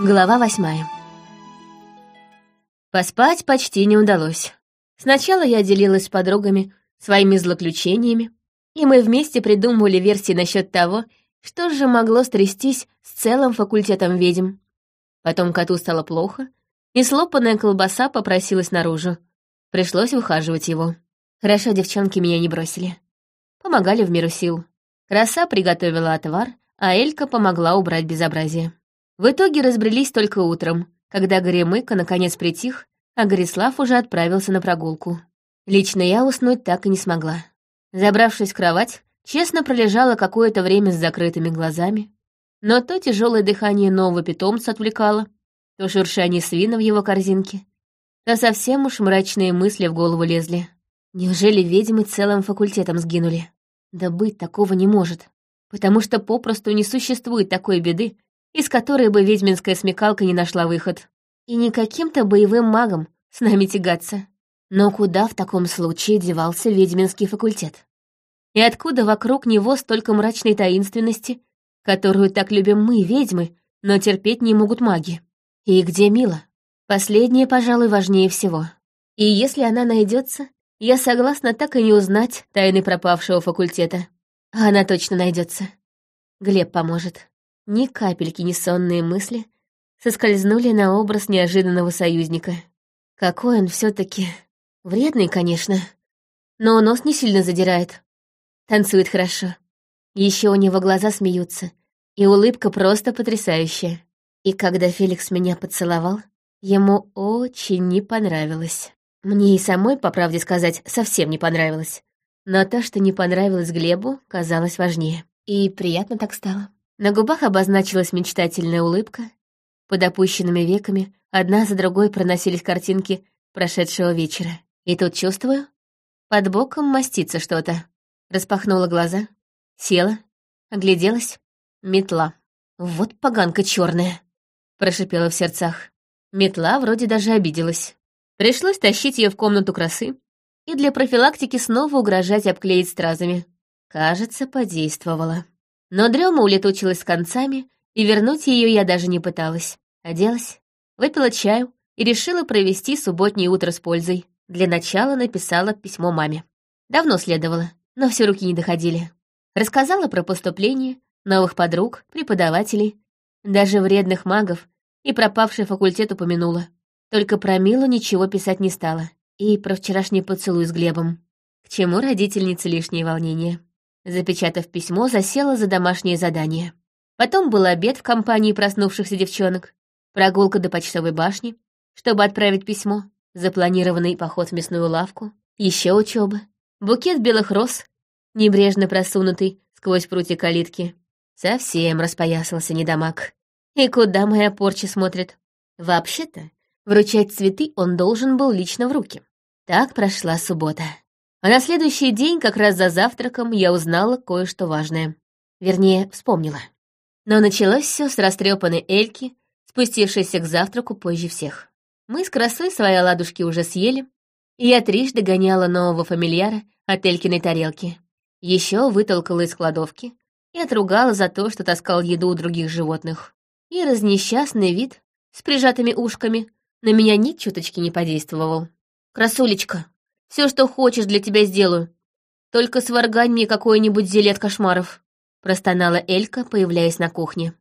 Глава восьмая. Поспать почти не удалось. Сначала я делилась с подругами своими злоключениями, и мы вместе придумывали версии насчет того, что же могло стрястись с целым факультетом ведьм. Потом коту стало плохо, и слопанная колбаса попросилась наружу. Пришлось выхаживать его. Хорошо девчонки меня не бросили. Помогали в меру сил. Краса приготовила отвар, а Элька помогла убрать безобразие. В итоге разбрелись только утром, когда Горемыка наконец притих, а Горислав уже отправился на прогулку. Лично я уснуть так и не смогла. Забравшись в кровать, честно пролежала какое-то время с закрытыми глазами. Но то тяжелое дыхание нового питомца отвлекало, то шуршание свина в его корзинке, то совсем уж мрачные мысли в голову лезли. Неужели ведьмы целым факультетом сгинули? Да быть такого не может, потому что попросту не существует такой беды, из которой бы ведьминская смекалка не нашла выход. И не каким-то боевым магом с нами тягаться. Но куда в таком случае девался ведьминский факультет? И откуда вокруг него столько мрачной таинственности, которую так любим мы, ведьмы, но терпеть не могут маги? И где Мила? Последнее, пожалуй, важнее всего. И если она найдется, я согласна так и не узнать тайны пропавшего факультета. Она точно найдется. Глеб поможет. Ни капельки не сонные мысли соскользнули на образ неожиданного союзника. Какой он все таки вредный, конечно, но нос не сильно задирает. Танцует хорошо. Еще у него глаза смеются, и улыбка просто потрясающая. И когда Феликс меня поцеловал, ему очень не понравилось. Мне и самой, по правде сказать, совсем не понравилось. Но то, что не понравилось Глебу, казалось важнее. И приятно так стало. На губах обозначилась мечтательная улыбка. Под опущенными веками одна за другой проносились картинки прошедшего вечера. И тут чувствую, под боком мастится что-то. Распахнула глаза, села, огляделась. Метла. Вот поганка черная, прошипела в сердцах. Метла вроде даже обиделась. Пришлось тащить ее в комнату красы и для профилактики снова угрожать обклеить стразами. Кажется, подействовала. Но дрема улетучилась с концами, и вернуть ее я даже не пыталась. Оделась, выпила чаю и решила провести субботнее утро с пользой. Для начала написала письмо маме. Давно следовало, но все руки не доходили. Рассказала про поступление, новых подруг, преподавателей, даже вредных магов и пропавший факультет упомянула. Только про Милу ничего писать не стала. И про вчерашний поцелуй с Глебом. К чему родительнице лишние волнения. Запечатав письмо, засела за домашнее задание. Потом был обед в компании проснувшихся девчонок, прогулка до почтовой башни, чтобы отправить письмо, запланированный поход в мясную лавку, еще учеба, букет белых роз, небрежно просунутый сквозь прутья калитки. Совсем распоясался недомаг. И куда моя порча смотрит? Вообще-то, вручать цветы он должен был лично в руки. Так прошла суббота. А на следующий день, как раз за завтраком, я узнала кое-что важное. Вернее, вспомнила. Но началось все с растрепанной Эльки, спустившейся к завтраку позже всех. Мы с красой свои оладушки уже съели, и я трижды гоняла нового фамильяра от Элькиной тарелки. Еще вытолкала из кладовки и отругала за то, что таскал еду у других животных. И разнесчастный вид с прижатыми ушками на меня ни чуточки не подействовал. «Красулечка, все, что хочешь, для тебя сделаю. Только сваргань мне какое-нибудь зелье от кошмаров», — простонала Элька, появляясь на кухне.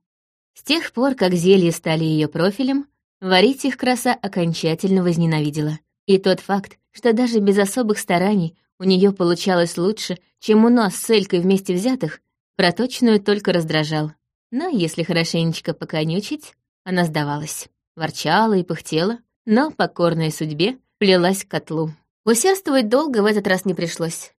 С тех пор, как зелья стали ее профилем, варить их краса окончательно возненавидела. И тот факт, что даже без особых стараний у нее получалось лучше, чем у нас с Элькой вместе взятых, проточную только раздражал. Но если хорошенечко поконючить, она сдавалась. Ворчала и пыхтела, но, покорная судьбе, плелась к котлу. Усердствовать долго в этот раз не пришлось.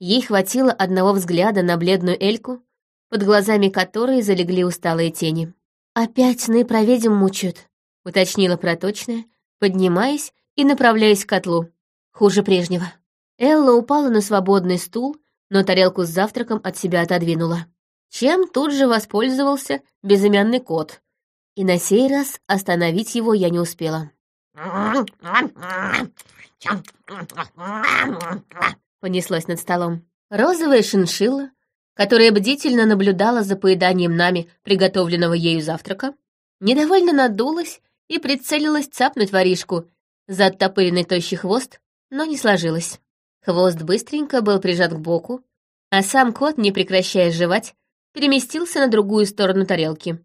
Ей хватило одного взгляда на бледную Эльку, под глазами которой залегли усталые тени. «Опять сны про ведьм мучают», — уточнила проточная, поднимаясь и направляясь к котлу. Хуже прежнего. Элла упала на свободный стул, но тарелку с завтраком от себя отодвинула. Чем тут же воспользовался безымянный кот. И на сей раз остановить его я не успела. Понеслось над столом. Розовая шиншилла, которая бдительно наблюдала за поеданием нами приготовленного ею завтрака, Недовольно надулась и прицелилась цапнуть воришку за оттопыренный тощий хвост, но не сложилось. Хвост быстренько был прижат к боку, а сам кот, не прекращая жевать, переместился на другую сторону тарелки,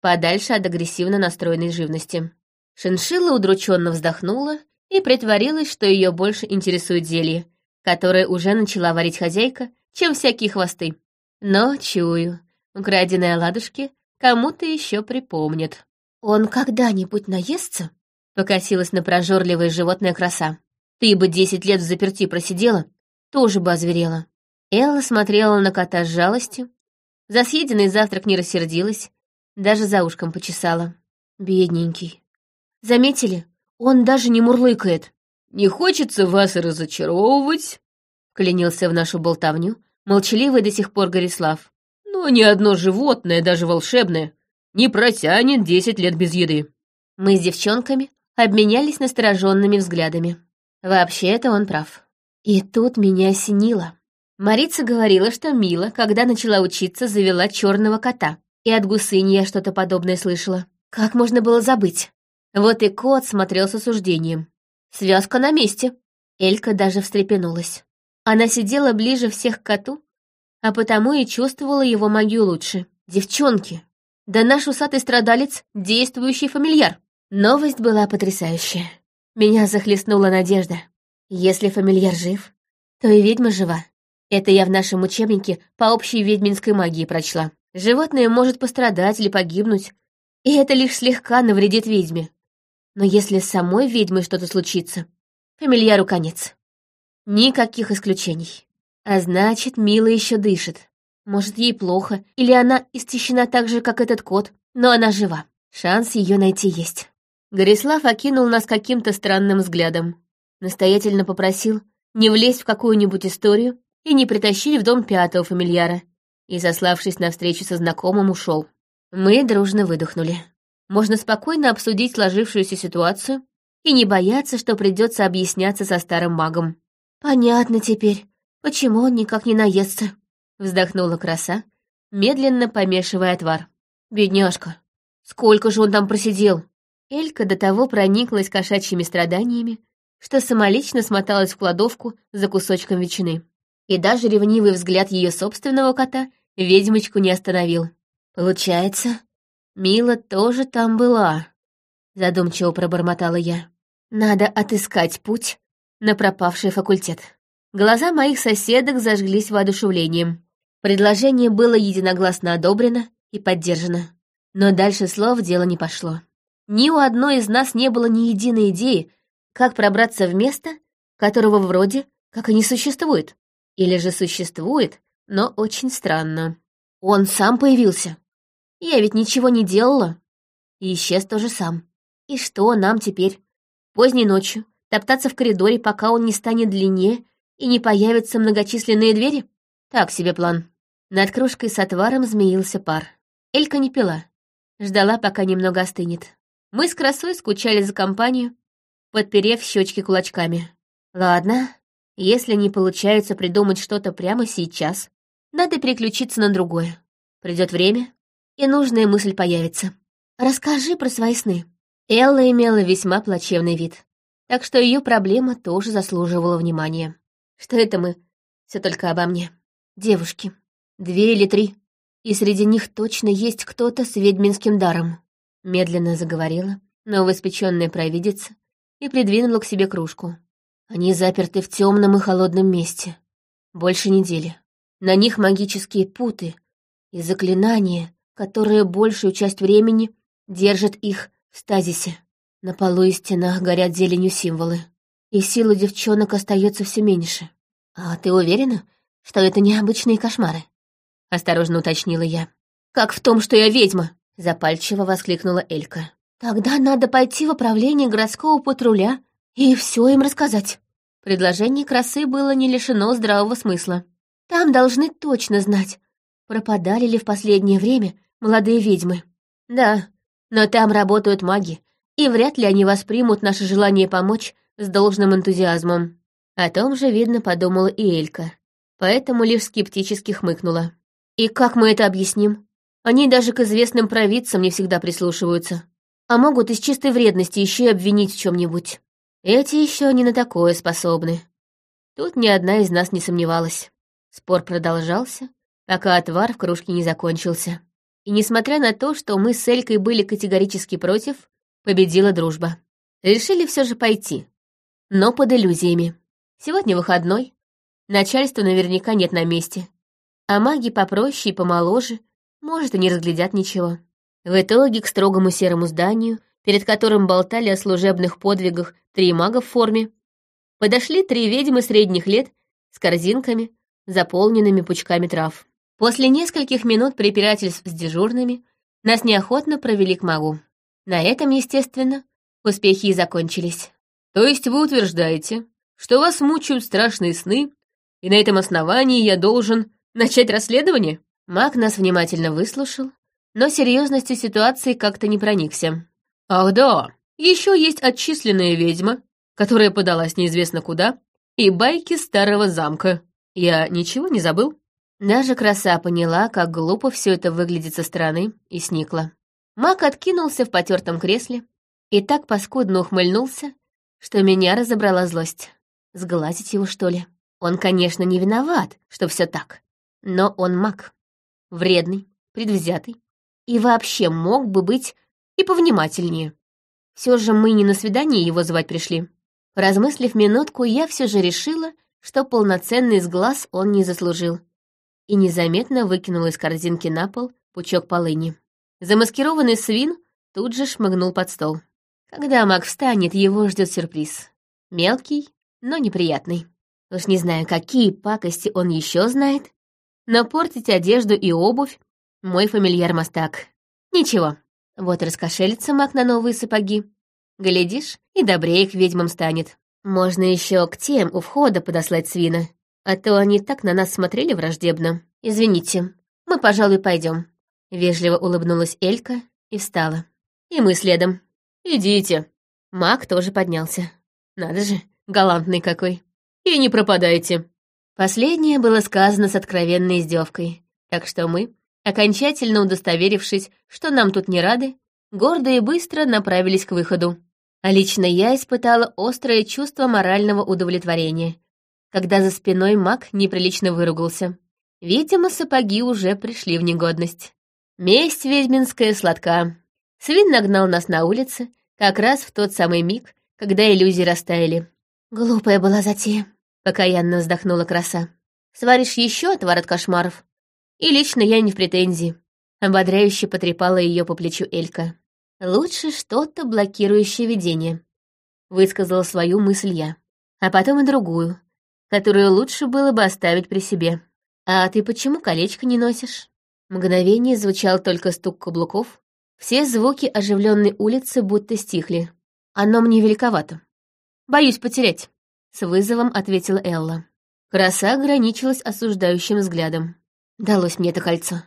подальше от агрессивно настроенной живности. Шиншилла удрученно вздохнула и притворилась, что ее больше интересует зелье, которое уже начала варить хозяйка, чем всякие хвосты. Но, чую, украденные оладушки кому-то еще припомнят. «Он когда-нибудь наестся?» — покосилась на прожорливое животное краса. «Ты бы десять лет в заперти просидела, тоже бы озверела». Элла смотрела на кота с жалостью. За съеденный завтрак не рассердилась, даже за ушком почесала. Бедненький. Заметили? Он даже не мурлыкает. «Не хочется вас разочаровывать», — вклинился в нашу болтовню, молчаливый до сих пор Горислав. «Но ни одно животное, даже волшебное, не протянет десять лет без еды». Мы с девчонками обменялись настороженными взглядами. Вообще-то он прав. И тут меня осенило. Марица говорила, что Мила, когда начала учиться, завела черного кота. И от гусыни я что-то подобное слышала. Как можно было забыть? Вот и кот смотрел с осуждением. Связка на месте. Элька даже встрепенулась. Она сидела ближе всех к коту, а потому и чувствовала его магию лучше. Девчонки! Да наш усатый страдалец — действующий фамильяр. Новость была потрясающая. Меня захлестнула надежда. Если фамильяр жив, то и ведьма жива. Это я в нашем учебнике по общей ведьминской магии прочла. Животное может пострадать или погибнуть, и это лишь слегка навредит ведьме. Но если с самой ведьмой что-то случится, фамильяру конец. Никаких исключений. А значит, Мила еще дышит. Может, ей плохо, или она истощена так же, как этот кот, но она жива. Шанс ее найти есть. Горислав окинул нас каким-то странным взглядом. Настоятельно попросил не влезть в какую-нибудь историю и не притащили в дом пятого фамильяра, и, сославшись на встречу со знакомым, ушел. Мы дружно выдохнули. Можно спокойно обсудить сложившуюся ситуацию и не бояться, что придется объясняться со старым магом. «Понятно теперь, почему он никак не наестся», — вздохнула краса, медленно помешивая отвар. «Бедняжка, сколько же он там просидел?» Элька до того прониклась кошачьими страданиями, что самолично смоталась в кладовку за кусочком ветчины и даже ревнивый взгляд ее собственного кота ведьмочку не остановил. «Получается, Мила тоже там была», — задумчиво пробормотала я. «Надо отыскать путь на пропавший факультет». Глаза моих соседок зажглись воодушевлением. Предложение было единогласно одобрено и поддержано. Но дальше слов дело не пошло. Ни у одной из нас не было ни единой идеи, как пробраться в место, которого вроде как и не существует. Или же существует, но очень странно. Он сам появился. Я ведь ничего не делала. И исчез тоже сам. И что нам теперь? Поздней ночью топтаться в коридоре, пока он не станет длиннее и не появятся многочисленные двери? Так себе план. Над кружкой с отваром змеился пар. Элька не пила. Ждала, пока немного остынет. Мы с красой скучали за компанию, подперев щечки кулачками. Ладно, если не получается придумать что-то прямо сейчас, надо переключиться на другое. Придет время, и нужная мысль появится. Расскажи про свои сны. Элла имела весьма плачевный вид, так что ее проблема тоже заслуживала внимания. Что это мы? Все только обо мне. Девушки. Две или три. И среди них точно есть кто-то с ведьминским даром. Медленно заговорила новоиспеченная провидица и придвинула к себе кружку. Они заперты в темном и холодном месте. Больше недели. На них магические путы и заклинания, которые большую часть времени держат их в стазисе. На полу и стенах горят зеленью символы. И сила девчонок остается все меньше. А ты уверена, что это необычные кошмары? Осторожно уточнила я. Как в том, что я ведьма? Запальчиво воскликнула Элька. Тогда надо пойти в управление городского патруля и все им рассказать. Предложение красы было не лишено здравого смысла. Там должны точно знать, пропадали ли в последнее время молодые ведьмы. Да, но там работают маги, и вряд ли они воспримут наше желание помочь с должным энтузиазмом. О том же, видно, подумала и Элька, поэтому лишь скептически хмыкнула. «И как мы это объясним?» Они даже к известным провидцам не всегда прислушиваются, а могут из чистой вредности еще и обвинить в чем-нибудь. Эти еще не на такое способны. Тут ни одна из нас не сомневалась. Спор продолжался, пока отвар в кружке не закончился. И несмотря на то, что мы с Элькой были категорически против, победила дружба. Решили все же пойти, но под иллюзиями. Сегодня выходной, начальства наверняка нет на месте, а маги попроще и помоложе, может, и не разглядят ничего. В итоге к строгому серому зданию, перед которым болтали о служебных подвигах три мага в форме, подошли три ведьмы средних лет с корзинками, заполненными пучками трав. После нескольких минут препирательств с дежурными нас неохотно провели к магу. На этом, естественно, успехи и закончились. То есть вы утверждаете, что вас мучают страшные сны, и на этом основании я должен начать расследование? Маг нас внимательно выслушал, но серьезностью ситуации как-то не проникся. Ах да, еще есть отчисленная ведьма, которая подалась неизвестно куда, и байки старого замка. Я ничего не забыл? Даже краса поняла, как глупо все это выглядит со стороны, и сникла. Мак откинулся в потертом кресле и так паскудно ухмыльнулся, что меня разобрала злость. Сглазить его, что ли? Он, конечно, не виноват, что все так, но он маг. Вредный, предвзятый. И вообще мог бы быть и повнимательнее. Все же мы не на свидание его звать пришли. Размыслив минутку, я все же решила, что полноценный сглаз он не заслужил, и незаметно выкинула из корзинки на пол пучок полыни. Замаскированный свин тут же шмыгнул под стол. Когда маг встанет, его ждет сюрприз. Мелкий, но неприятный. Уж не знаю, какие пакости он еще знает, но портить одежду и обувь — мой фамильяр-мастак. Ничего, вот раскошелится маг на новые сапоги. Глядишь, и добрее к ведьмам станет. Можно еще к тем у входа подослать свина, а то они так на нас смотрели враждебно. Извините, мы, пожалуй, пойдем. Вежливо улыбнулась Элька и встала. И мы следом. «Идите». Маг тоже поднялся. Надо же, галантный какой. «И не пропадайте». Последнее было сказано с откровенной издевкой, так что мы, окончательно удостоверившись, что нам тут не рады, гордо и быстро направились к выходу. А лично я испытала острое чувство морального удовлетворения, когда за спиной маг неприлично выругался. Видимо, сапоги уже пришли в негодность. Месть ведьминская сладка. Свин нагнал нас на улице, как раз в тот самый миг, когда иллюзии растаяли. «Глупая была затея», — покаянно вздохнула краса. «Сваришь еще отвар от кошмаров?» И лично я не в претензии. Ободряюще потрепала ее по плечу Элька. «Лучше что-то блокирующее видение», — высказала свою мысль я. А потом и другую, которую лучше было бы оставить при себе. «А ты почему колечко не носишь?» Мгновение звучал только стук каблуков, все звуки оживленной улицы будто стихли. Оно мне великовато. Боюсь потерять, с вызовом ответила Элла. Краса ограничилась осуждающим взглядом. Далось мне это кольцо.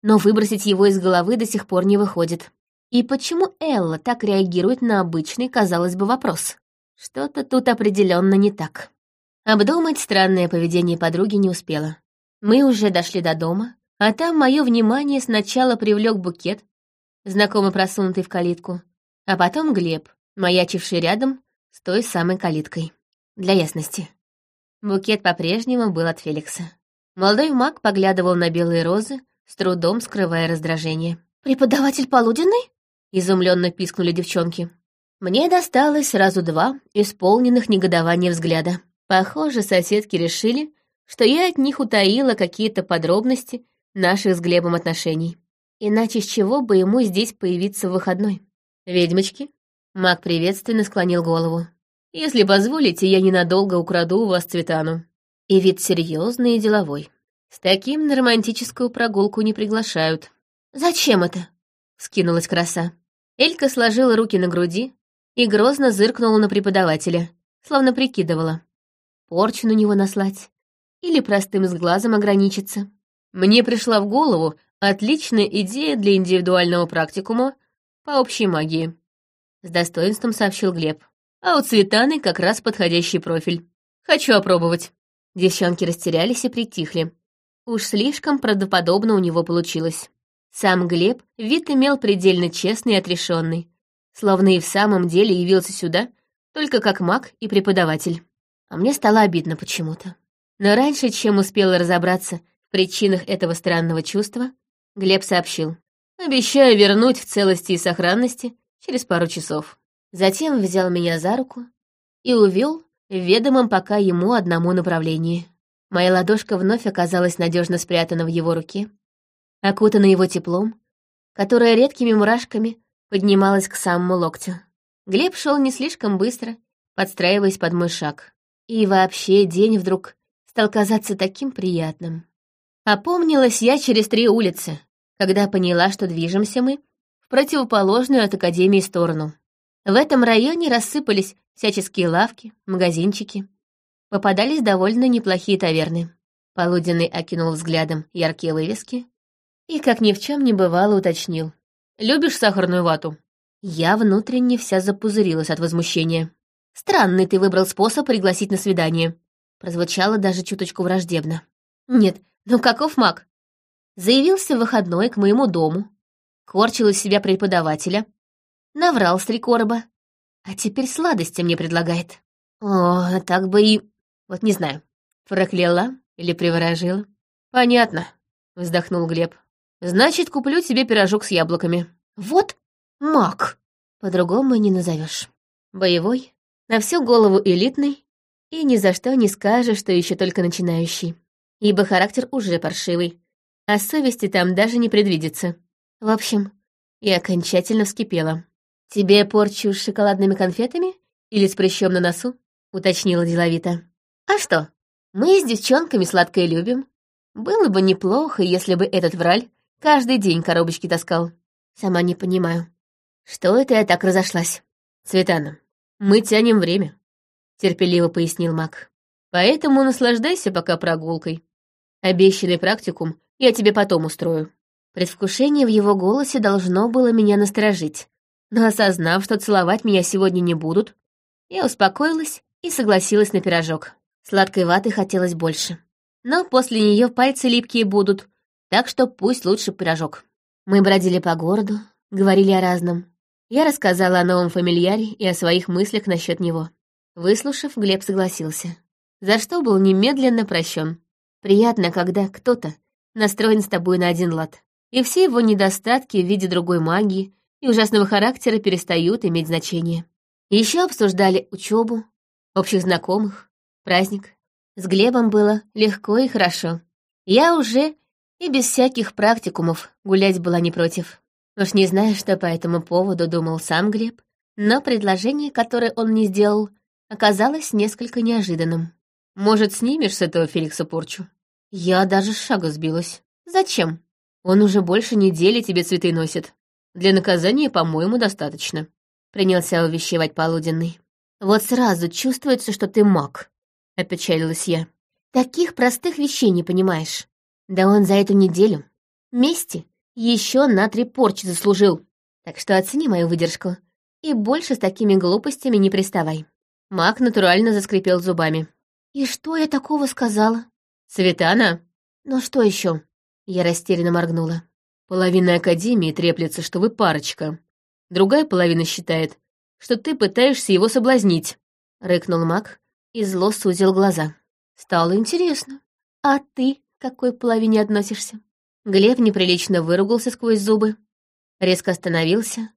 Но выбросить его из головы до сих пор не выходит. И почему Элла так реагирует на обычный, казалось бы, вопрос? Что-то тут определенно не так. Обдумать странное поведение подруги не успела. Мы уже дошли до дома, а там мое внимание сначала привлек букет, знакомо просунутый в калитку, а потом Глеб, маячивший рядом с той самой калиткой. Для ясности. Букет по-прежнему был от Феликса. Молодой маг поглядывал на белые розы, с трудом скрывая раздражение. «Преподаватель Полуденный?» — изумленно пискнули девчонки. Мне досталось сразу два исполненных негодования взгляда. Похоже, соседки решили, что я от них утаила какие-то подробности наших с Глебом отношений. Иначе с чего бы ему здесь появиться в выходной? Ведьмочки? Маг приветственно склонил голову. Если позволите, я ненадолго украду у вас Цветану. И вид серьезный и деловой. С таким на романтическую прогулку не приглашают. Зачем это? Скинулась краса. Элька сложила руки на груди и грозно зыркнула на преподавателя, словно прикидывала. Порчу на него наслать или простым с глазом ограничиться. Мне пришла в голову Отличная идея для индивидуального практикума по общей магии. С достоинством сообщил Глеб. А у Цветаны как раз подходящий профиль. Хочу опробовать. Девчонки растерялись и притихли. Уж слишком правдоподобно у него получилось. Сам Глеб вид имел предельно честный и отрешенный, словно и в самом деле явился сюда только как маг и преподаватель. А мне стало обидно почему-то. Но раньше, чем успела разобраться в причинах этого странного чувства, Глеб сообщил. «Обещаю вернуть в целости и сохранности через пару часов». Затем взял меня за руку и увел в ведомом пока ему одному направлении. Моя ладошка вновь оказалась надежно спрятана в его руке, окутана его теплом, которое редкими мурашками поднималось к самому локтю. Глеб шел не слишком быстро, подстраиваясь под мой шаг. И вообще день вдруг стал казаться таким приятным. Опомнилась я через три улицы, когда поняла, что движемся мы в противоположную от Академии сторону. В этом районе рассыпались всяческие лавки, магазинчики. Попадались довольно неплохие таверны. Полуденный окинул взглядом яркие вывески и, как ни в чем не бывало, уточнил. «Любишь сахарную вату?» Я внутренне вся запузырилась от возмущения. «Странный ты выбрал способ пригласить на свидание». Прозвучало даже чуточку враждебно. «Нет, ну каков маг? Заявился в выходной к моему дому, корчил из себя преподавателя, наврал с три короба, а теперь сладости мне предлагает. О, так бы и... Вот не знаю, прокляла или приворожила. Понятно, вздохнул Глеб. Значит, куплю тебе пирожок с яблоками. Вот маг, по-другому не назовешь. Боевой, на всю голову элитный, и ни за что не скажешь, что еще только начинающий. Ибо характер уже паршивый, а совести там даже не предвидится. В общем, я окончательно вскипела. «Тебе порчу с шоколадными конфетами или с прыщом на носу?» — уточнила деловито. «А что? Мы с девчонками сладкое любим. Было бы неплохо, если бы этот враль каждый день коробочки таскал. Сама не понимаю, что это я так разошлась?» «Светана, мы тянем время», — терпеливо пояснил маг. «Поэтому наслаждайся пока прогулкой. Обещанный практикум я тебе потом устрою». Предвкушение в его голосе должно было меня насторожить. Но осознав, что целовать меня сегодня не будут, я успокоилась и согласилась на пирожок. Сладкой ваты хотелось больше. Но после нее пальцы липкие будут, так что пусть лучше пирожок. Мы бродили по городу, говорили о разном. Я рассказала о новом фамильяре и о своих мыслях насчет него. Выслушав, Глеб согласился. За что был немедленно прощен. Приятно, когда кто-то настроен с тобой на один лад. И все его недостатки в виде другой магии и ужасного характера перестают иметь значение. Еще обсуждали учебу, общих знакомых, праздник. С Глебом было легко и хорошо. Я уже и без всяких практикумов гулять была не против. Уж не знаю, что по этому поводу думал сам Глеб, но предложение, которое он мне сделал, оказалось несколько неожиданным. «Может, снимешь с этого Феликса порчу?» Я даже с шага сбилась. «Зачем? Он уже больше недели тебе цветы носит. Для наказания, по-моему, достаточно. Принялся увещевать полуденный. Вот сразу чувствуется, что ты маг, опечалилась я. Таких простых вещей не понимаешь. Да он за эту неделю мести еще на три порчи заслужил. Так что оцени мою выдержку и больше с такими глупостями не приставай. Маг натурально заскрипел зубами. И что я такого сказала? Светана? Ну что еще? Я растерянно моргнула. Половина Академии треплется, что вы парочка. Другая половина считает, что ты пытаешься его соблазнить», — рыкнул маг и зло сузил глаза. «Стало интересно. А ты к какой половине относишься?» Глеб неприлично выругался сквозь зубы, резко остановился,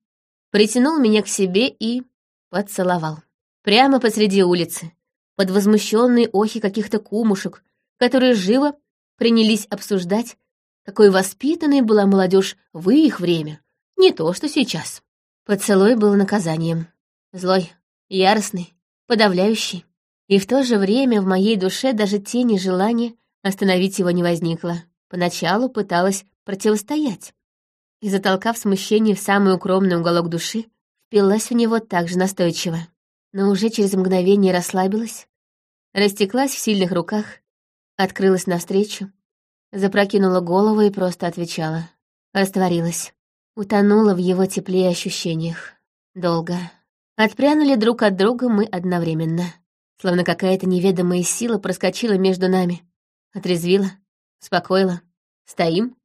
притянул меня к себе и поцеловал. Прямо посреди улицы, под возмущенные охи каких-то кумушек, которые живо принялись обсуждать, какой воспитанной была молодежь в их время, не то что сейчас. Поцелуй был наказанием. Злой, яростный, подавляющий. И в то же время в моей душе даже тени желания остановить его не возникло. Поначалу пыталась противостоять. И, затолкав смущение в самый укромный уголок души, впилась в него так же настойчиво. Но уже через мгновение расслабилась, растеклась в сильных руках, открылась навстречу, Запрокинула голову и просто отвечала. Растворилась. Утонула в его тепле и ощущениях. Долго. Отпрянули друг от друга мы одновременно. Словно какая-то неведомая сила проскочила между нами. Отрезвила, успокоила. Стоим,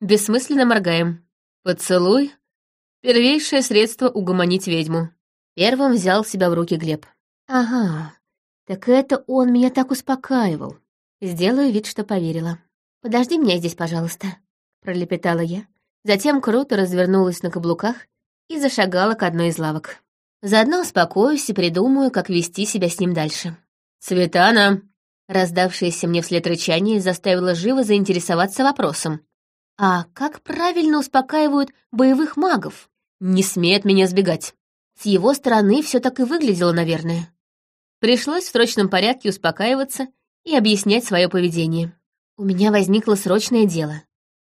бессмысленно моргаем. Поцелуй — первейшее средство угомонить ведьму. Первым взял себя в руки Глеб. Ага, так это он меня так успокаивал. Сделаю вид, что поверила. «Подожди меня здесь, пожалуйста», — пролепетала я. Затем круто развернулась на каблуках и зашагала к одной из лавок. Заодно успокоюсь и придумаю, как вести себя с ним дальше. «Цветана!» Раздавшееся мне вслед рычание заставило живо заинтересоваться вопросом. «А как правильно успокаивают боевых магов?» «Не смеет меня сбегать». С его стороны все так и выглядело, наверное. Пришлось в срочном порядке успокаиваться и объяснять свое поведение. У меня возникло срочное дело.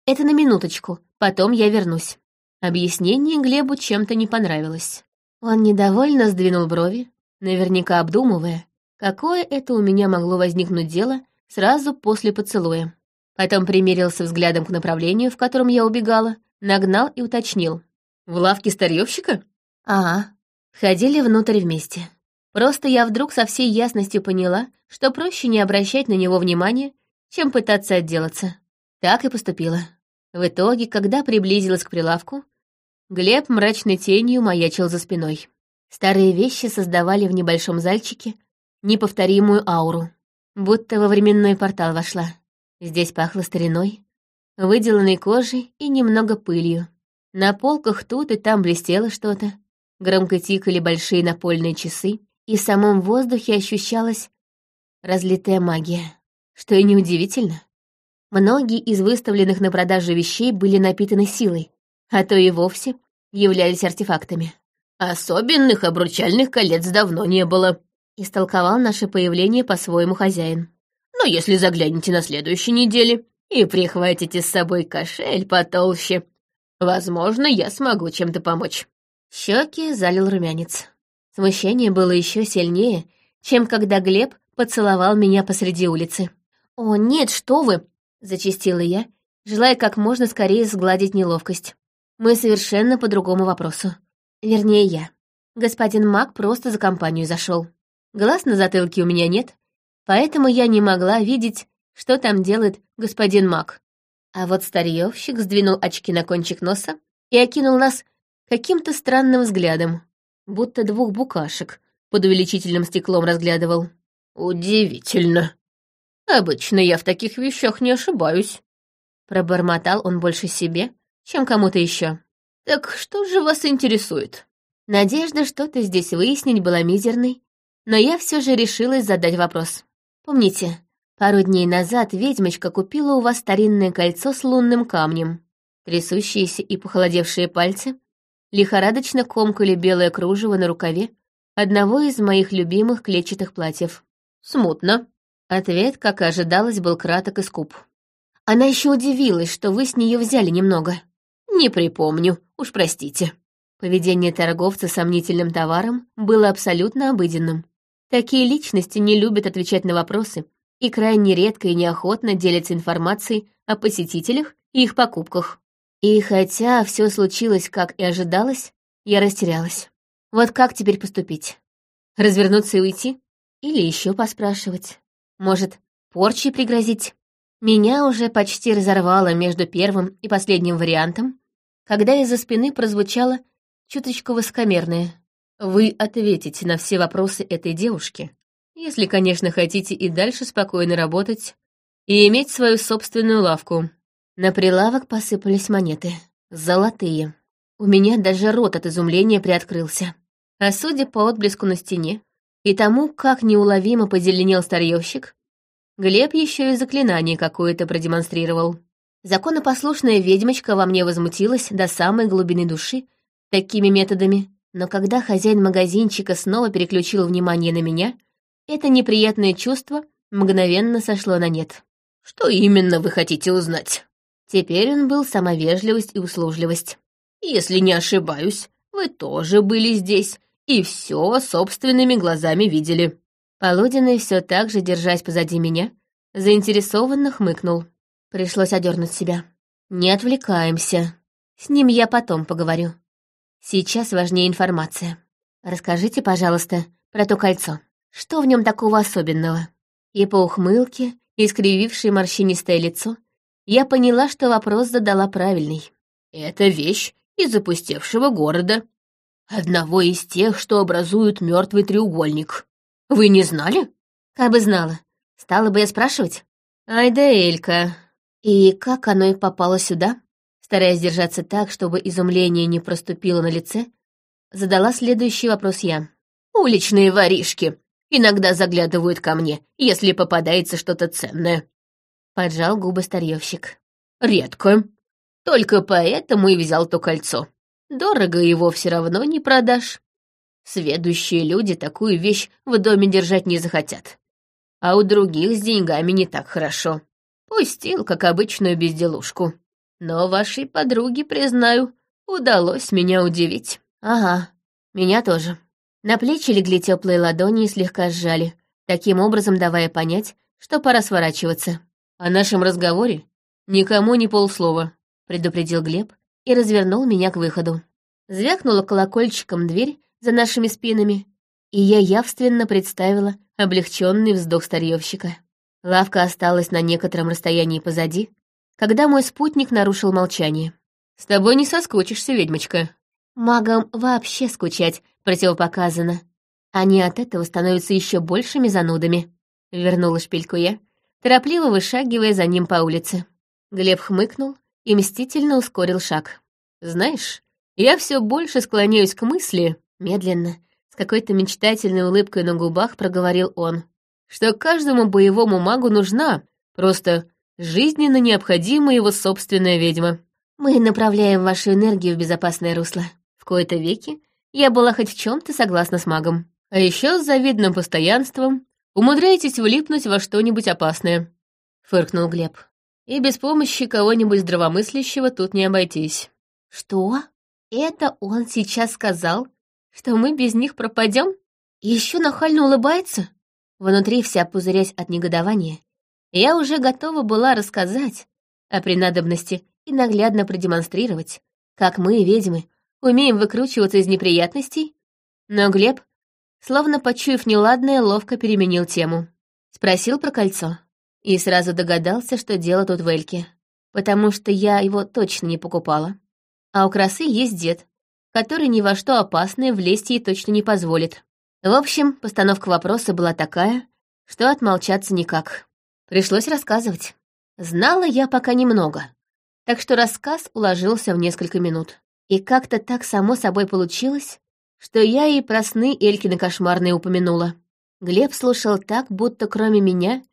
Это на минуточку, потом я вернусь. Объяснение Глебу чем-то не понравилось. Он недовольно сдвинул брови, наверняка обдумывая, какое это у меня могло возникнуть дело сразу после поцелуя. Потом примерился взглядом к направлению, в котором я убегала, нагнал и уточнил. «В лавке старьевщика?» «Ага». Ходили внутрь вместе. Просто я вдруг со всей ясностью поняла, что проще не обращать на него внимания, чем пытаться отделаться. Так и поступила. В итоге, когда приблизилась к прилавку, Глеб мрачной тенью маячил за спиной. Старые вещи создавали в небольшом зальчике неповторимую ауру, будто во временной портал вошла. Здесь пахло стариной, выделанной кожей и немного пылью. На полках тут и там блестело что-то, громко тикали большие напольные часы, и в самом воздухе ощущалась разлитая магия, что и неудивительно. Многие из выставленных на продажу вещей были напитаны силой, а то и вовсе являлись артефактами. «Особенных обручальных колец давно не было», — истолковал наше появление по-своему хозяин. «Но если заглянете на следующей неделе и прихватите с собой кошель потолще, возможно, я смогу чем-то помочь». Щеки залил румянец. Смущение было еще сильнее, чем когда Глеб поцеловал меня посреди улицы. «О, нет, что вы!» — зачастила я, желая как можно скорее сгладить неловкость. «Мы совершенно по другому вопросу. Вернее, я. Господин Мак просто за компанию зашел. Глаз на затылке у меня нет, поэтому я не могла видеть, что там делает господин Мак. А вот старьевщик сдвинул очки на кончик носа и окинул нас каким-то странным взглядом, будто двух букашек под увеличительным стеклом разглядывал. «Удивительно. Обычно я в таких вещах не ошибаюсь». Пробормотал он больше себе, чем кому-то еще. «Так что же вас интересует?» Надежда что-то здесь выяснить была мизерной, но я все же решилась задать вопрос. «Помните, пару дней назад ведьмочка купила у вас старинное кольцо с лунным камнем. Трясущиеся и похолодевшие пальцы лихорадочно комкали белое кружево на рукаве одного из моих любимых клетчатых платьев. «Смутно». Ответ, как и ожидалось, был краток и скуп. Она еще удивилась, что вы с нее взяли немного. «Не припомню, уж простите». Поведение торговца сомнительным товаром было абсолютно обыденным. Такие личности не любят отвечать на вопросы и крайне редко и неохотно делятся информацией о посетителях и их покупках. И хотя все случилось, как и ожидалось, я растерялась. Вот как теперь поступить? Развернуться и уйти? Или еще поспрашивать? Может, порчей пригрозить? Меня уже почти разорвало между первым и последним вариантом, когда из-за спины прозвучало чуточку высокомерное. «Вы ответите на все вопросы этой девушки, если, конечно, хотите и дальше спокойно работать и иметь свою собственную лавку. На прилавок посыпались монеты. Золотые. У меня даже рот от изумления приоткрылся. А судя по отблеску на стене и тому, как неуловимо позеленел старьевщик, Глеб еще и заклинание какое-то продемонстрировал. Законопослушная ведьмочка во мне возмутилась до самой глубины души такими методами, но когда хозяин магазинчика снова переключил внимание на меня, это неприятное чувство мгновенно сошло на нет. «Что именно вы хотите узнать?» Теперь он был самовежливость и услужливость. «Если не ошибаюсь, вы тоже были здесь и все собственными глазами видели». Полуденный, все так же держась позади меня, заинтересованно хмыкнул. Пришлось одернуть себя. «Не отвлекаемся. С ним я потом поговорю. Сейчас важнее информация. Расскажите, пожалуйста, про то кольцо. Что в нем такого особенного?» И по ухмылке, искривившей морщинистое лицо, я поняла, что вопрос задала правильный. «Это вещь из запустевшего города. Одного из тех, что образуют мертвый треугольник. Вы не знали?» «Как бы знала. Стала бы я спрашивать?» «Ай да Элька». «И как оно и попало сюда?» Стараясь держаться так, чтобы изумление не проступило на лице, задала следующий вопрос я. «Уличные воришки иногда заглядывают ко мне, если попадается что-то ценное». Поджал губы старьевщик. «Редко. Только поэтому и взял то кольцо. Дорого его все равно не продашь. Сведущие люди такую вещь в доме держать не захотят. А у других с деньгами не так хорошо. Пустил, как обычную безделушку. Но вашей подруге, признаю, удалось меня удивить. Ага, меня тоже. На плечи легли теплые ладони и слегка сжали, таким образом давая понять, что пора сворачиваться. О нашем разговоре никому не полслова, предупредил Глеб и развернул меня к выходу. Звякнула колокольчиком дверь за нашими спинами, и я явственно представила облегченный вздох старьевщика. Лавка осталась на некотором расстоянии позади, когда мой спутник нарушил молчание. «С тобой не соскучишься, ведьмочка». Магам вообще скучать противопоказано. Они от этого становятся еще большими занудами. Вернула шпильку я, торопливо вышагивая за ним по улице. Глеб хмыкнул и мстительно ускорил шаг. «Знаешь, я все больше склоняюсь к мысли...» Медленно, с какой-то мечтательной улыбкой на губах проговорил он. «Что каждому боевому магу нужна, просто жизненно необходима его собственная ведьма. Мы направляем вашу энергию в безопасное русло. В кои-то веки я была хоть в чем то согласна с магом. А еще с завидным постоянством умудряетесь влипнуть во что-нибудь опасное», — фыркнул Глеб. «И без помощи кого-нибудь здравомыслящего тут не обойтись». «Что? Это он сейчас сказал, что мы без них пропадем? Еще нахально улыбается?» Внутри вся пузырясь от негодования, я уже готова была рассказать о принадобности и наглядно продемонстрировать, как мы, ведьмы, умеем выкручиваться из неприятностей, но Глеб, словно почуяв неладное, ловко переменил тему. Спросил про кольцо и сразу догадался, что дело тут в Эльке, потому что я его точно не покупала. А у красы есть дед, который ни во что опасное влезть ей точно не позволит. В общем, постановка вопроса была такая, что отмолчаться никак. Пришлось рассказывать. Знала я пока немного, так что рассказ уложился в несколько минут. И как-то так само собой получилось, что я и про сны Элькины кошмарные упомянула. Глеб слушал так, будто кроме меня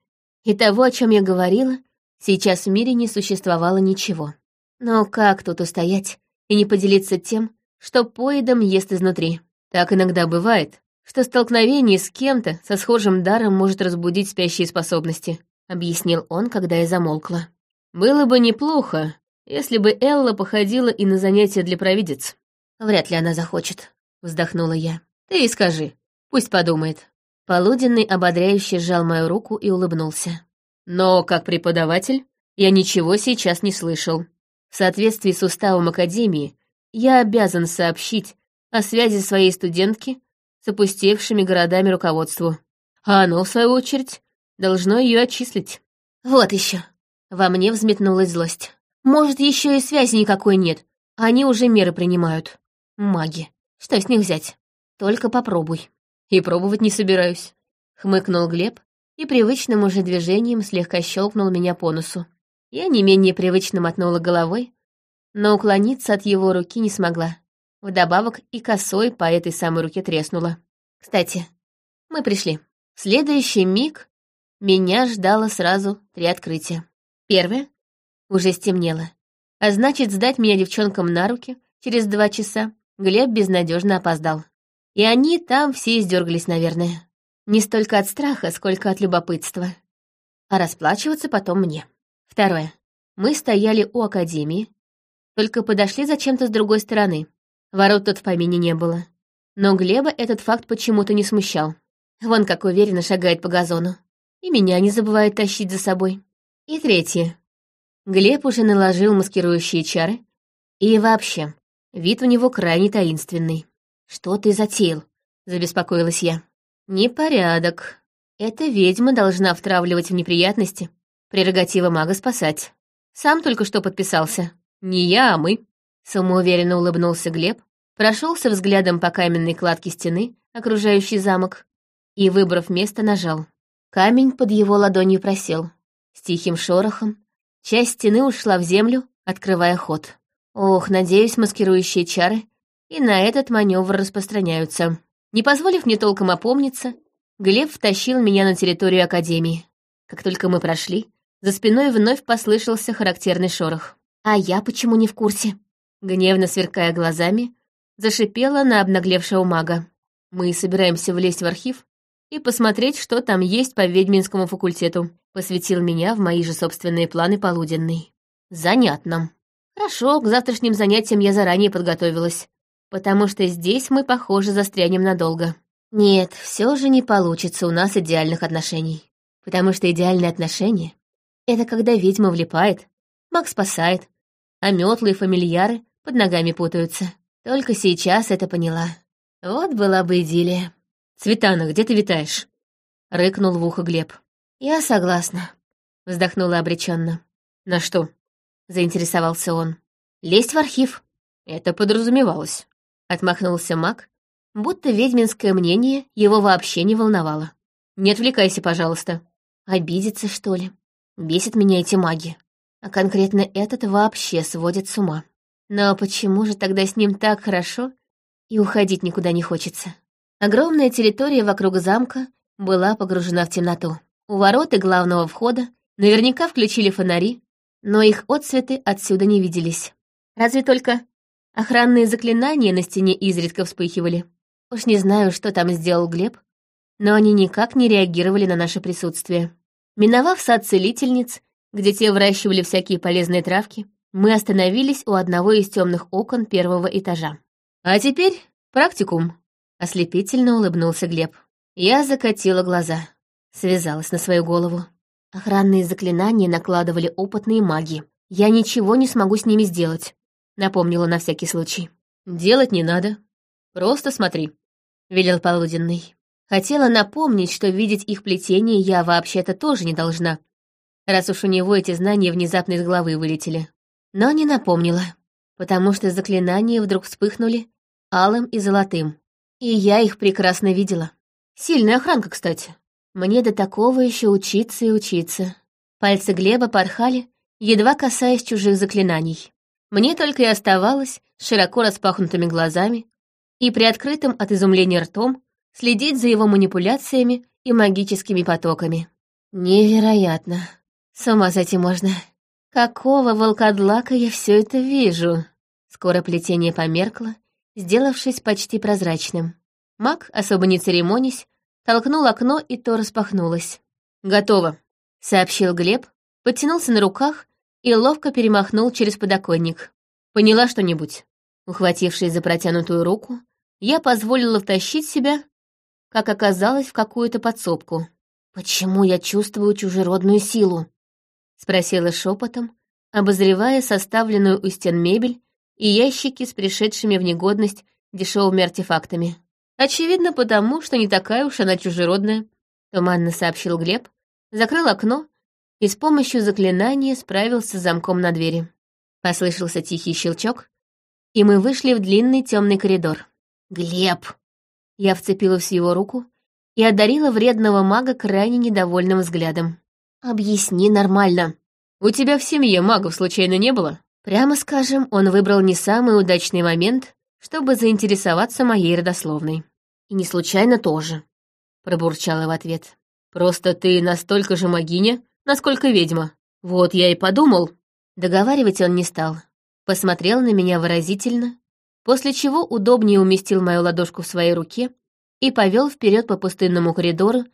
и того, о чем я говорила, сейчас в мире не существовало ничего. Но как тут устоять и не поделиться тем, что поедом ест изнутри? Так иногда бывает, что столкновение с кем-то со схожим даром может разбудить спящие способности. — объяснил он, когда я замолкла. «Было бы неплохо, если бы Элла походила и на занятия для провидец». «Вряд ли она захочет», — вздохнула я. «Ты и скажи, пусть подумает». Полуденный ободряюще сжал мою руку и улыбнулся. «Но как преподаватель я ничего сейчас не слышал. В соответствии с уставом Академии я обязан сообщить о связи своей студентки с опустевшими городами руководству. А оно, в свою очередь, должно ее отчислить. Вот еще. Во мне взметнулась злость. Может, еще и связи никакой нет. Они уже меры принимают. Маги. Что с них взять? Только попробуй. И пробовать не собираюсь. Хмыкнул Глеб и привычным уже движением слегка щелкнул меня по носу. Я не менее привычно мотнула головой, но уклониться от его руки не смогла. Вдобавок и косой по этой самой руке треснула. Кстати, мы пришли. В следующий миг меня ждало сразу три открытия. Первое — уже стемнело. А значит, сдать меня девчонкам на руки через два часа Глеб безнадежно опоздал. И они там все издергались, наверное. Не столько от страха, сколько от любопытства. А расплачиваться потом мне. Второе. Мы стояли у академии, только подошли зачем-то с другой стороны. Ворот тут в помине не было. Но Глеба этот факт почему-то не смущал. Вон как уверенно шагает по газону и меня не забывает тащить за собой. И третье. Глеб уже наложил маскирующие чары, и вообще, вид у него крайне таинственный. «Что ты затеял?» — забеспокоилась я. «Непорядок. Эта ведьма должна втравливать в неприятности. Прерогатива мага спасать». Сам только что подписался. Не я, а мы. Самоуверенно улыбнулся Глеб, прошелся взглядом по каменной кладке стены, окружающей замок, и, выбрав место, нажал. Камень под его ладонью просел. С тихим шорохом часть стены ушла в землю, открывая ход. Ох, надеюсь, маскирующие чары и на этот маневр распространяются. Не позволив мне толком опомниться, Глеб втащил меня на территорию Академии. Как только мы прошли, за спиной вновь послышался характерный шорох. А я почему не в курсе? Гневно сверкая глазами, зашипела на обнаглевшего мага. Мы собираемся влезть в архив и посмотреть, что там есть по ведьминскому факультету. Посвятил меня в мои же собственные планы полуденный. Занятно. Хорошо, к завтрашним занятиям я заранее подготовилась, потому что здесь мы, похоже, застрянем надолго. Нет, все же не получится у нас идеальных отношений. Потому что идеальные отношения — это когда ведьма влипает, маг спасает, а метлы и фамильяры под ногами путаются. Только сейчас это поняла. Вот была бы идиллия. «Цветана, где ты витаешь?» — рыкнул в ухо Глеб. «Я согласна», — вздохнула обреченно. «На что?» — заинтересовался он. «Лезть в архив». «Это подразумевалось», — отмахнулся маг, будто ведьминское мнение его вообще не волновало. «Не отвлекайся, пожалуйста». Обидится, что ли? Бесит меня эти маги. А конкретно этот вообще сводит с ума. Но почему же тогда с ним так хорошо и уходить никуда не хочется? Огромная территория вокруг замка была погружена в темноту. У ворот и главного входа наверняка включили фонари, но их отцветы отсюда не виделись. Разве только охранные заклинания на стене изредка вспыхивали. Уж не знаю, что там сделал Глеб, но они никак не реагировали на наше присутствие. Миновав сад целительниц, где те выращивали всякие полезные травки, мы остановились у одного из темных окон первого этажа. «А теперь практикум», — ослепительно улыбнулся Глеб. Я закатила глаза, связалась на свою голову. Охранные заклинания накладывали опытные маги. Я ничего не смогу с ними сделать, напомнила на всякий случай. Делать не надо. Просто смотри, велел полуденный. Хотела напомнить, что видеть их плетение я вообще-то тоже не должна, раз уж у него эти знания внезапно из головы вылетели. Но не напомнила, потому что заклинания вдруг вспыхнули алым и золотым. И я их прекрасно видела. Сильная охранка, кстати. Мне до такого еще учиться и учиться. Пальцы Глеба порхали, едва касаясь чужих заклинаний. Мне только и оставалось широко распахнутыми глазами и приоткрытым от изумления ртом следить за его манипуляциями и магическими потоками. Невероятно. С ума сойти можно. Какого волкодлака я все это вижу? Скоро плетение померкло, сделавшись почти прозрачным. Маг, особо не церемонясь, толкнул окно, и то распахнулось. «Готово», — сообщил Глеб, подтянулся на руках и ловко перемахнул через подоконник. «Поняла что-нибудь?» Ухватившись за протянутую руку, я позволила втащить себя, как оказалось, в какую-то подсобку. «Почему я чувствую чужеродную силу?» — спросила шепотом, обозревая составленную у стен мебель и ящики с пришедшими в негодность дешевыми артефактами. Очевидно, потому что не такая уж она чужеродная, туманно сообщил Глеб, закрыл окно и с помощью заклинания справился с замком на двери. Послышался тихий щелчок, и мы вышли в длинный темный коридор. «Глеб!» Я вцепилась в его руку и одарила вредного мага крайне недовольным взглядом. «Объясни нормально. У тебя в семье магов случайно не было?» Прямо скажем, он выбрал не самый удачный момент, чтобы заинтересоваться моей родословной. И не случайно тоже, пробурчала в ответ. Просто ты настолько же магиня, насколько ведьма. Вот я и подумал. Договаривать он не стал. Посмотрел на меня выразительно, после чего удобнее уместил мою ладошку в своей руке и повел вперед по пустынному коридору,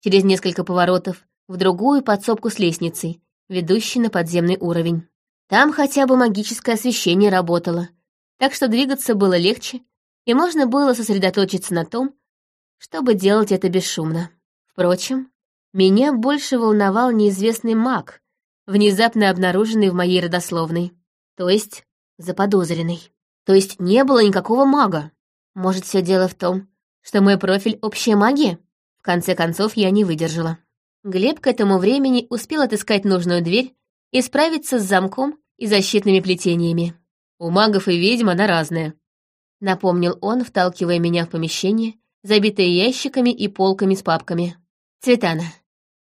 через несколько поворотов, в другую подсобку с лестницей, ведущей на подземный уровень. Там хотя бы магическое освещение работало — так что двигаться было легче, и можно было сосредоточиться на том, чтобы делать это бесшумно. Впрочем, меня больше волновал неизвестный маг, внезапно обнаруженный в моей родословной, то есть заподозренный. То есть не было никакого мага. Может, все дело в том, что мой профиль — общая магия? В конце концов, я не выдержала. Глеб к этому времени успел отыскать нужную дверь и справиться с замком и защитными плетениями. У магов и ведьм она разная, напомнил он, вталкивая меня в помещение, забитое ящиками и полками с папками. Цветана,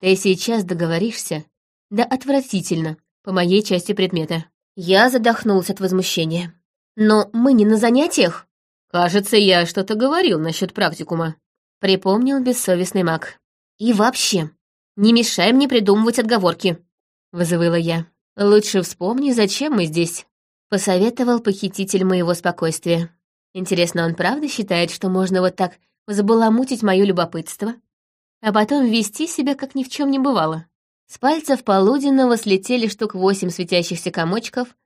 ты сейчас договоришься? Да отвратительно, по моей части предмета. Я задохнулась от возмущения. Но мы не на занятиях. Кажется, я что-то говорил насчет практикума. Припомнил бессовестный маг. И вообще, не мешай мне придумывать отговорки, вызывала я. Лучше вспомни, зачем мы здесь. Посоветовал похититель моего спокойствия. Интересно, он правда считает, что можно вот так забаламутить мое любопытство, а потом вести себя, как ни в чем не бывало? С пальцев полуденного слетели штук восемь светящихся комочков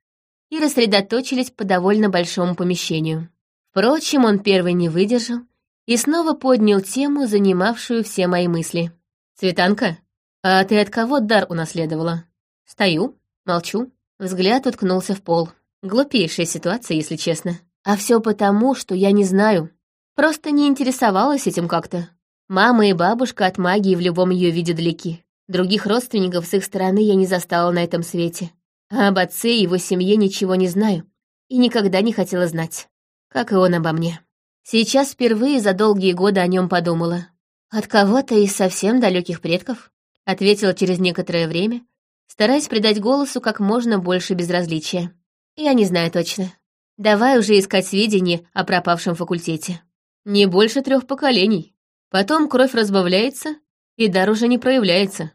и рассредоточились по довольно большому помещению. Впрочем, он первый не выдержал и снова поднял тему, занимавшую все мои мысли. «Цветанка, а ты от кого дар унаследовала?» Стою, молчу, взгляд уткнулся в пол. Глупейшая ситуация, если честно. А все потому, что я не знаю. Просто не интересовалась этим как-то. Мама и бабушка от магии в любом ее виде далеки. Других родственников с их стороны я не застала на этом свете. А об отце и его семье ничего не знаю. И никогда не хотела знать. Как и он обо мне. Сейчас впервые за долгие годы о нем подумала. От кого-то из совсем далеких предков, ответила через некоторое время, стараясь придать голосу как можно больше безразличия. Я не знаю точно. Давай уже искать сведения о пропавшем факультете. Не больше трех поколений. Потом кровь разбавляется, и дар уже не проявляется.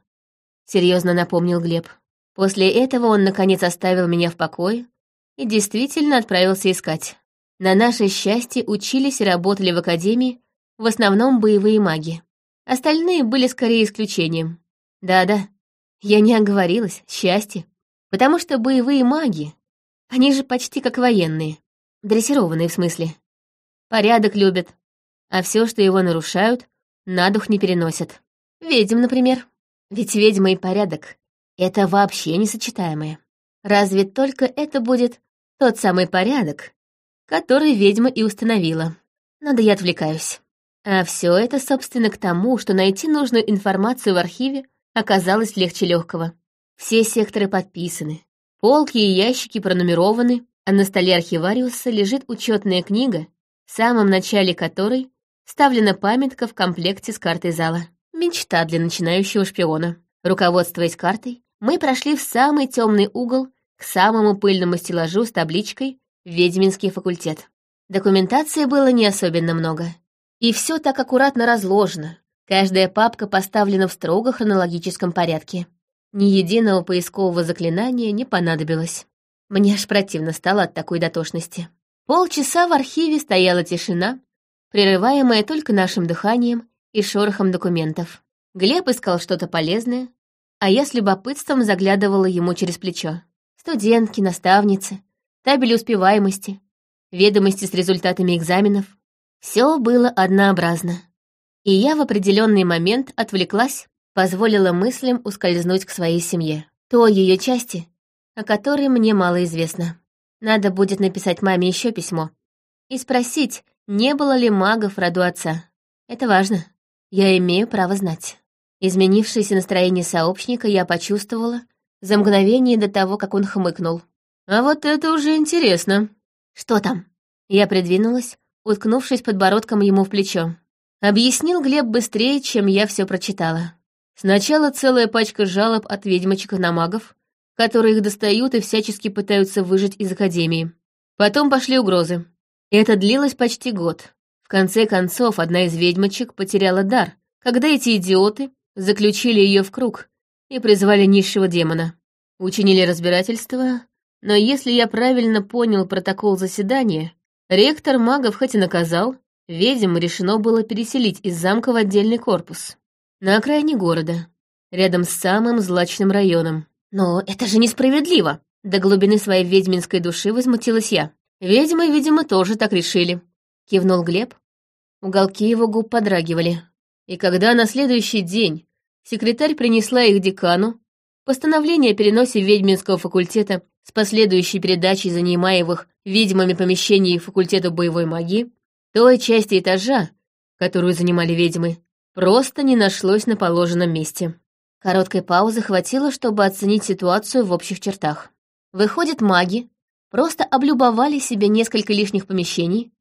Серьезно напомнил Глеб. После этого он, наконец, оставил меня в покое и действительно отправился искать. На наше счастье учились и работали в академии в основном боевые маги. Остальные были скорее исключением. Да-да, я не оговорилась, счастье. Потому что боевые маги, они же почти как военные. Дрессированные в смысле. Порядок любят, а все, что его нарушают, на дух не переносят. Ведьм, например. Ведь ведьма и порядок — это вообще несочетаемое. Разве только это будет тот самый порядок, который ведьма и установила. Надо я отвлекаюсь. А все это, собственно, к тому, что найти нужную информацию в архиве оказалось легче легкого. Все секторы подписаны, полки и ящики пронумерованы, а на столе архивариуса лежит учетная книга, в самом начале которой вставлена памятка в комплекте с картой зала. Мечта для начинающего шпиона. Руководствуясь картой, мы прошли в самый темный угол к самому пыльному стеллажу с табличкой «Ведьминский факультет». Документации было не особенно много. И все так аккуратно разложено. Каждая папка поставлена в строго хронологическом порядке. Ни единого поискового заклинания не понадобилось. Мне аж противно стало от такой дотошности. Полчаса в архиве стояла тишина, прерываемая только нашим дыханием и шорохом документов. Глеб искал что-то полезное, а я с любопытством заглядывала ему через плечо. Студентки, наставницы, табели успеваемости, ведомости с результатами экзаменов. Все было однообразно. И я в определенный момент отвлеклась, позволила мыслям ускользнуть к своей семье. Той ее части, о которой мне мало известно. Надо будет написать маме еще письмо и спросить, не было ли магов роду отца. Это важно. Я имею право знать. Изменившееся настроение сообщника я почувствовала за мгновение до того, как он хмыкнул. «А вот это уже интересно». «Что там?» Я придвинулась, уткнувшись подбородком ему в плечо. Объяснил Глеб быстрее, чем я все прочитала. Сначала целая пачка жалоб от ведьмочек на магов, которые их достают и всячески пытаются выжить из Академии. Потом пошли угрозы. Это длилось почти год. В конце концов, одна из ведьмочек потеряла дар, когда эти идиоты заключили ее в круг и призвали низшего демона. Учинили разбирательство, но если я правильно понял протокол заседания, ректор магов хоть и наказал, ведьм решено было переселить из замка в отдельный корпус, на окраине города, рядом с самым злачным районом. «Но это же несправедливо!» До глубины своей ведьминской души возмутилась я. «Ведьмы, видимо, тоже так решили», — кивнул Глеб. Уголки его губ подрагивали. И когда на следующий день секретарь принесла их декану, постановление о переносе ведьминского факультета с последующей передачей занимаемых ведьмами помещений факультета боевой магии, той части этажа, которую занимали ведьмы, просто не нашлось на положенном месте. Короткой паузы хватило, чтобы оценить ситуацию в общих чертах. Выходит, маги просто облюбовали себе несколько лишних помещений.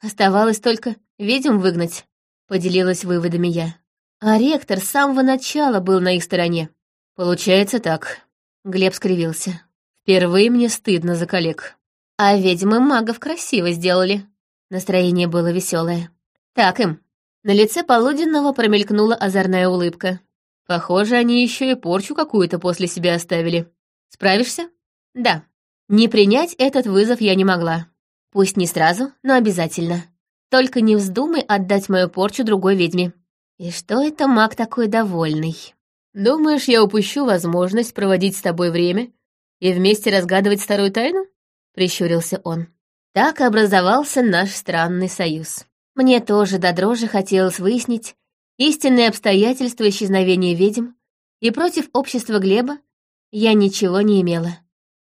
Оставалось только ведьм выгнать, поделилась выводами я. А ректор с самого начала был на их стороне. Получается так. Глеб скривился. Впервые мне стыдно за коллег. А ведьмы магов красиво сделали. Настроение было веселое. Так им. На лице полуденного промелькнула озорная улыбка. Похоже, они еще и порчу какую-то после себя оставили. Справишься? Да. Не принять этот вызов я не могла. Пусть не сразу, но обязательно. Только не вздумай отдать мою порчу другой ведьме. И что это маг такой довольный? Думаешь, я упущу возможность проводить с тобой время и вместе разгадывать старую тайну? Прищурился он. Так образовался наш странный союз. Мне тоже до дрожи хотелось выяснить, истинные обстоятельства исчезновения ведьм, и против общества Глеба я ничего не имела,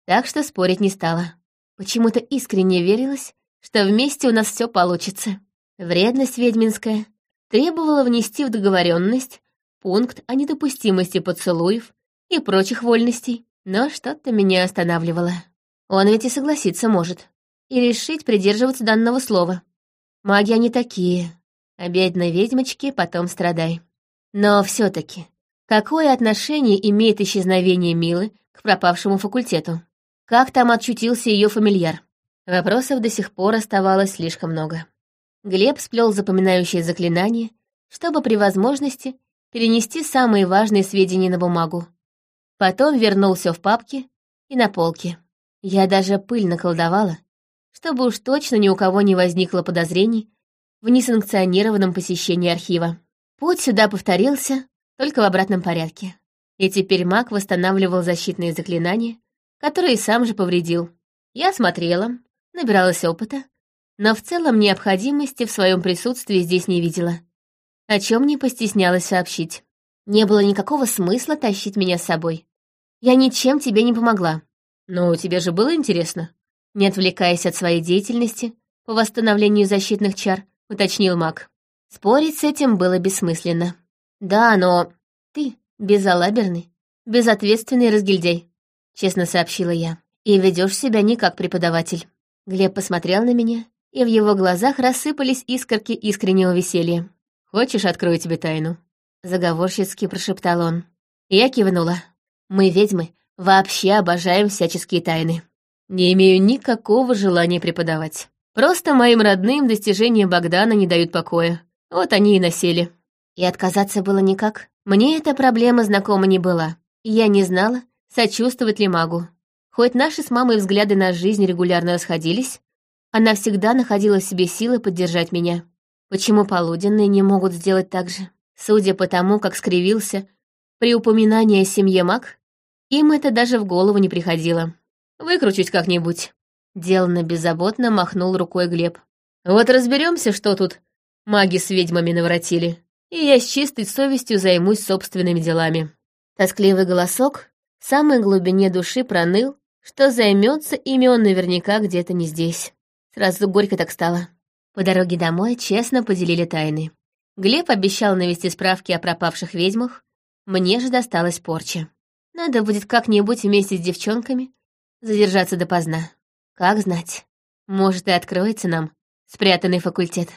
так что спорить не стала. Почему-то искренне верилась, что вместе у нас все получится. Вредность ведьминская требовала внести в договоренность пункт о недопустимости поцелуев и прочих вольностей, но что-то меня останавливало. Он ведь и согласиться может, и решить придерживаться данного слова. Маги они такие, а бедной ведьмочке потом страдай. Но все таки какое отношение имеет исчезновение Милы к пропавшему факультету? Как там отчутился ее фамильяр? Вопросов до сих пор оставалось слишком много. Глеб сплел запоминающее заклинание, чтобы при возможности перенести самые важные сведения на бумагу. Потом вернул все в папки и на полки. Я даже пыль наколдовала, чтобы уж точно ни у кого не возникло подозрений в несанкционированном посещении архива. Путь сюда повторился, только в обратном порядке. И теперь маг восстанавливал защитные заклинания, которые сам же повредил. Я смотрела, набиралась опыта, но в целом необходимости в своем присутствии здесь не видела. О чем не постеснялась сообщить. Не было никакого смысла тащить меня с собой. Я ничем тебе не помогла. Но тебе же было интересно. Не отвлекаясь от своей деятельности по восстановлению защитных чар, уточнил маг. Спорить с этим было бессмысленно. Да, но ты безалаберный, безответственный разгильдей, честно сообщила я. И ведешь себя не как преподаватель. Глеб посмотрел на меня, и в его глазах рассыпались искорки искреннего веселья. «Хочешь, открою тебе тайну?» Заговорщицки прошептал он. Я кивнула. «Мы, ведьмы, вообще обожаем всяческие тайны. Не имею никакого желания преподавать. Просто моим родным достижения Богдана не дают покоя. Вот они и насели. И отказаться было никак. Мне эта проблема знакома не была. Я не знала, сочувствовать ли магу. Хоть наши с мамой взгляды на жизнь регулярно расходились, она всегда находила в себе силы поддержать меня. Почему полуденные не могут сделать так же? Судя по тому, как скривился при упоминании о семье маг, им это даже в голову не приходило. Выкручусь как-нибудь. Деланно беззаботно махнул рукой Глеб. «Вот разберемся, что тут маги с ведьмами наворотили, и я с чистой совестью займусь собственными делами». Тоскливый голосок в самой глубине души проныл, что займется ими он наверняка где-то не здесь. Сразу горько так стало. По дороге домой честно поделили тайны. Глеб обещал навести справки о пропавших ведьмах, мне же досталась порча. Надо будет как-нибудь вместе с девчонками задержаться допоздна. Как знать, может, и откроется нам спрятанный факультет.